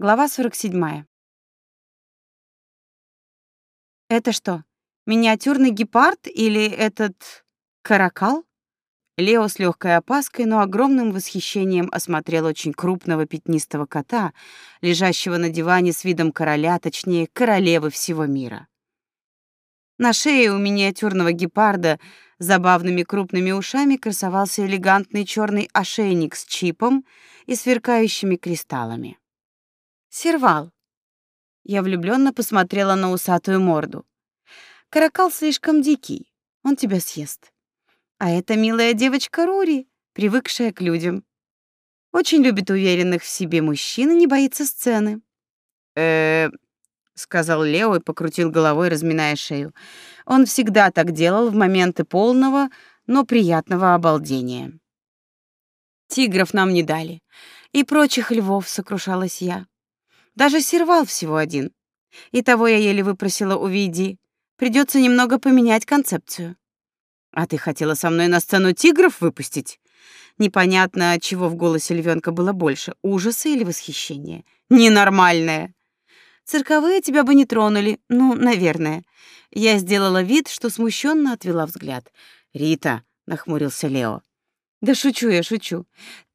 Глава 47. Это что, миниатюрный гепард или этот каракал? Лео с легкой опаской, но огромным восхищением осмотрел очень крупного пятнистого кота, лежащего на диване с видом короля, точнее, королевы всего мира. На шее у миниатюрного гепарда забавными крупными ушами красовался элегантный черный ошейник с чипом и сверкающими кристаллами. Сервал. Я влюбленно посмотрела на усатую морду. Каракал слишком дикий, он тебя съест. А эта милая девочка Рури, привыкшая к людям. Очень любит уверенных в себе мужчин и не боится сцены. э сказал Лео и покрутил головой, разминая шею. Он всегда так делал в моменты полного, но приятного обалдения. Тигров нам не дали, и прочих львов, сокрушалась я. Даже сервал всего один. И того я еле выпросила у Види. Придется немного поменять концепцию. А ты хотела со мной на сцену тигров выпустить? Непонятно, чего в голосе львенка было больше, ужаса или восхищения. Ненормальная. Цирковые тебя бы не тронули, ну, наверное. Я сделала вид, что смущенно отвела взгляд. Рита, нахмурился Лео. Да шучу я, шучу.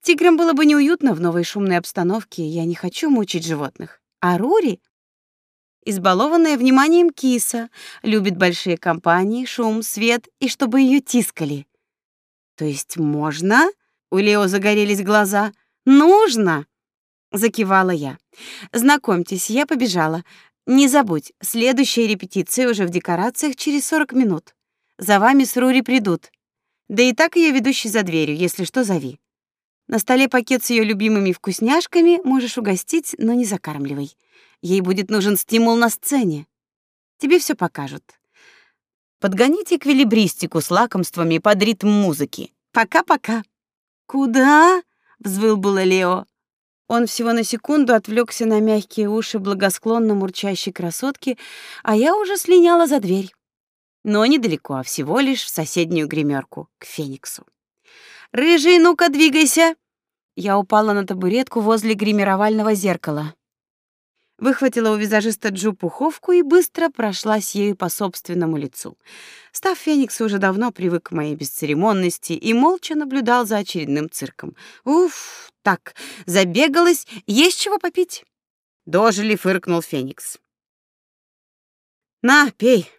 Тиграм было бы неуютно в новой шумной обстановке, я не хочу мучить животных. А Рури избалованная вниманием киса, любит большие компании, шум, свет и чтобы ее тискали. То есть можно? У Лео загорелись глаза. Нужно, закивала я. Знакомьтесь, я побежала. Не забудь, следующая репетиция уже в декорациях через 40 минут. За вами с Рури придут. Да и так ее ведущий за дверью, если что, зови. На столе пакет с ее любимыми вкусняшками, можешь угостить, но не закармливай. Ей будет нужен стимул на сцене. Тебе все покажут. Подгоните эквилибристику с лакомствами под ритм музыки. Пока-пока. Куда? взвыл было Лео. Он всего на секунду отвлекся на мягкие уши благосклонно мурчащей красотки, а я уже слиняла за дверь но недалеко, а всего лишь в соседнюю гримерку, к Фениксу. «Рыжий, ну-ка, двигайся!» Я упала на табуретку возле гримировального зеркала. Выхватила у визажиста Джу пуховку и быстро прошлась ею по собственному лицу. Став Феникс уже давно привык к моей бесцеремонности и молча наблюдал за очередным цирком. Уф, так, забегалась, есть чего попить. Дожили, фыркнул Феникс. На, пей.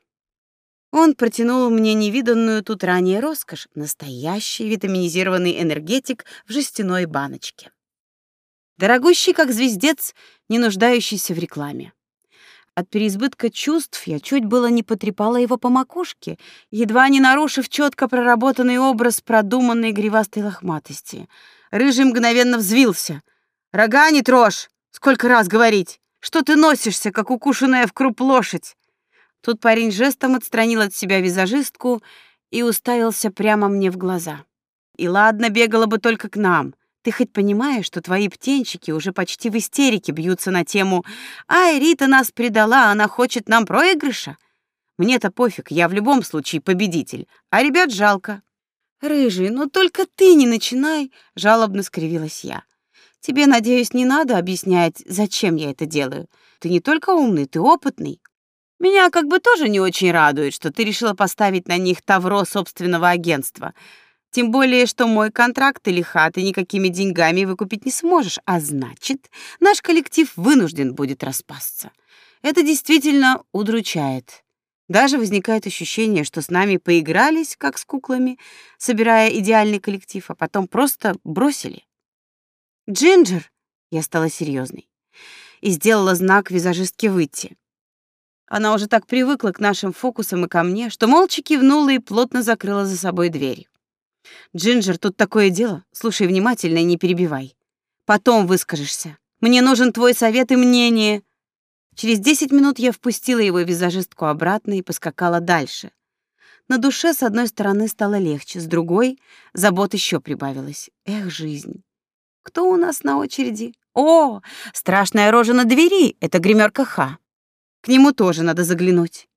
Он протянул мне невиданную тут ранее роскошь, настоящий витаминизированный энергетик в жестяной баночке. Дорогущий как звездец, не нуждающийся в рекламе. От переизбытка чувств я чуть было не потрепала его по макушке, едва не нарушив четко проработанный образ продуманной гривастой лохматости. Рыжий мгновенно взвился. «Рога не трожь! Сколько раз говорить! Что ты носишься, как укушенная в круп лошадь? Тут парень жестом отстранил от себя визажистку и уставился прямо мне в глаза. И ладно, бегала бы только к нам. Ты хоть понимаешь, что твои птенчики уже почти в истерике бьются на тему «Ай, Рита нас предала, она хочет нам проигрыша»? Мне-то пофиг, я в любом случае победитель, а ребят жалко. Рыжий, ну только ты не начинай, жалобно скривилась я. Тебе, надеюсь, не надо объяснять, зачем я это делаю. Ты не только умный, ты опытный. Меня как бы тоже не очень радует, что ты решила поставить на них тавро собственного агентства. Тем более, что мой контракт или хаты никакими деньгами выкупить не сможешь, а значит, наш коллектив вынужден будет распасться. Это действительно удручает. Даже возникает ощущение, что с нами поигрались, как с куклами, собирая идеальный коллектив, а потом просто бросили. Джинджер, я стала серьезной и сделала знак визажистке выйти. Она уже так привыкла к нашим фокусам и ко мне, что молча кивнула и плотно закрыла за собой дверь. «Джинджер, тут такое дело. Слушай внимательно и не перебивай. Потом выскажешься. Мне нужен твой совет и мнение». Через десять минут я впустила его визажистку обратно и поскакала дальше. На душе с одной стороны стало легче, с другой забот еще прибавилось. Эх, жизнь. Кто у нас на очереди? О, страшная рожа на двери. Это гримерка Ха. К нему тоже надо заглянуть.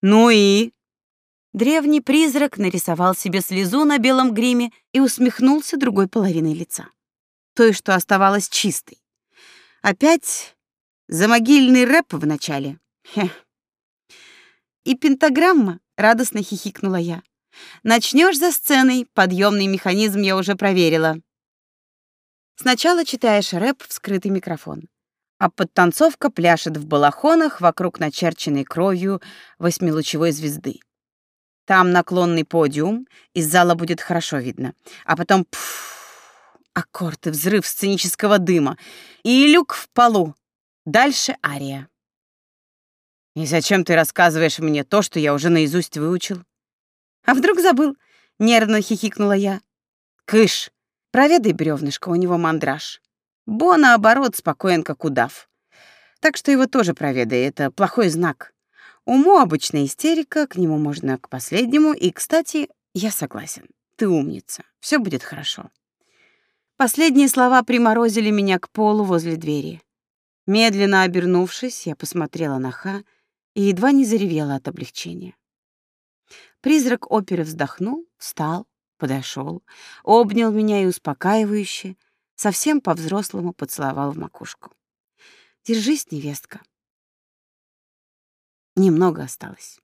Ну и Древний призрак нарисовал себе слезу на белом гриме и усмехнулся другой половиной лица, той, что оставалась чистой. Опять За могильный рэп в начале. Хе. И пентаграмма, радостно хихикнула я. Начнешь за сценой, подъемный механизм я уже проверила. Сначала читаешь рэп в скрытый микрофон, а подтанцовка пляшет в балахонах вокруг начерченной кровью восьмилучевой звезды. Там наклонный подиум, из зала будет хорошо видно. А потом пфф, аккорд и взрыв сценического дыма. И люк в полу. Дальше ария. И зачем ты рассказываешь мне то, что я уже наизусть выучил? А вдруг забыл? Нервно хихикнула я. Кыш, проведай бревнышко, у него мандраж. Бо, наоборот, спокоен, как удав. Так что его тоже проведай, это плохой знак. Уму обычная истерика, к нему можно к последнему. И, кстати, я согласен. Ты умница. Все будет хорошо. Последние слова приморозили меня к полу возле двери. Медленно обернувшись, я посмотрела на Ха и едва не заревела от облегчения. Призрак оперы вздохнул, встал, подошел, обнял меня и успокаивающе, совсем по-взрослому поцеловал в макушку. «Держись, невестка. Немного осталось.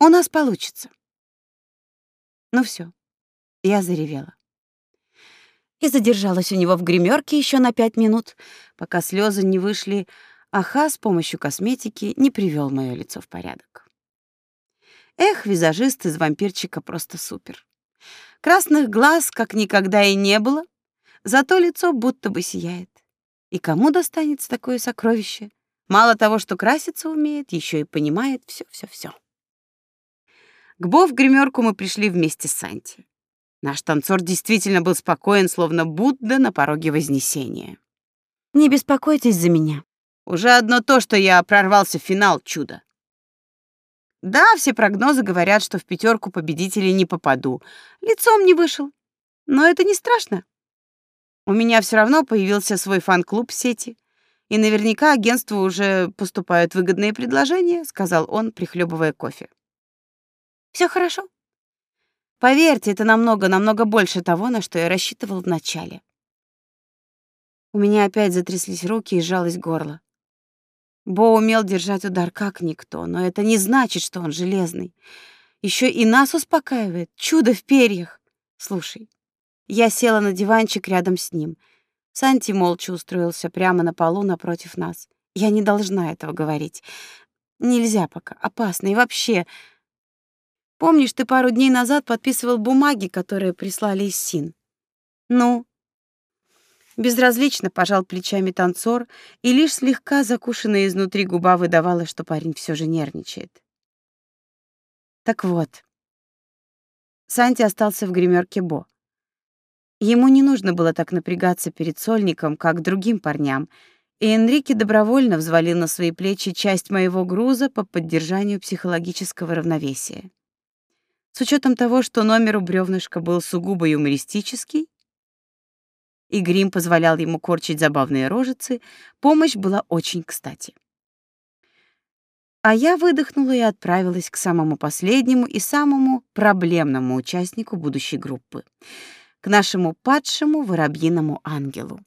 У нас получится. Ну все, я заревела. И задержалась у него в гримерке еще на пять минут, пока слезы не вышли, а Ха с помощью косметики не привел мое лицо в порядок. Эх, визажист из вампирчика просто супер. Красных глаз как никогда и не было, зато лицо будто бы сияет. И кому достанется такое сокровище? Мало того, что краситься умеет, еще и понимает все-все-все. К Бо в гримерку мы пришли вместе с Санти. Наш танцор действительно был спокоен, словно Будда на пороге Вознесения. «Не беспокойтесь за меня. Уже одно то, что я прорвался в финал, чудо. Да, все прогнозы говорят, что в пятерку победителей не попаду. Лицом не вышел. Но это не страшно. У меня все равно появился свой фан-клуб в сети. И наверняка агентству уже поступают выгодные предложения, сказал он, прихлебывая кофе. Все хорошо. Поверьте, это намного, намного больше того, на что я рассчитывал вначале. У меня опять затряслись руки и сжалось горло. Бо умел держать удар как никто, но это не значит, что он железный. Еще и нас успокаивает. Чудо в перьях. Слушай, я села на диванчик рядом с ним — Санти молча устроился прямо на полу напротив нас. Я не должна этого говорить. Нельзя пока, опасно. И вообще... Помнишь, ты пару дней назад подписывал бумаги, которые прислали из СИН? Ну? Безразлично пожал плечами танцор, и лишь слегка закушенная изнутри губа выдавала, что парень все же нервничает. Так вот. Санти остался в гримерке Бо. Ему не нужно было так напрягаться перед сольником, как другим парням, и Энрике добровольно взвалил на свои плечи часть моего груза по поддержанию психологического равновесия. С учетом того, что номер у бревнышка был сугубо юмористический, и грим позволял ему корчить забавные рожицы, помощь была очень кстати. А я выдохнула и отправилась к самому последнему и самому проблемному участнику будущей группы — к нашему падшему воробьиному ангелу.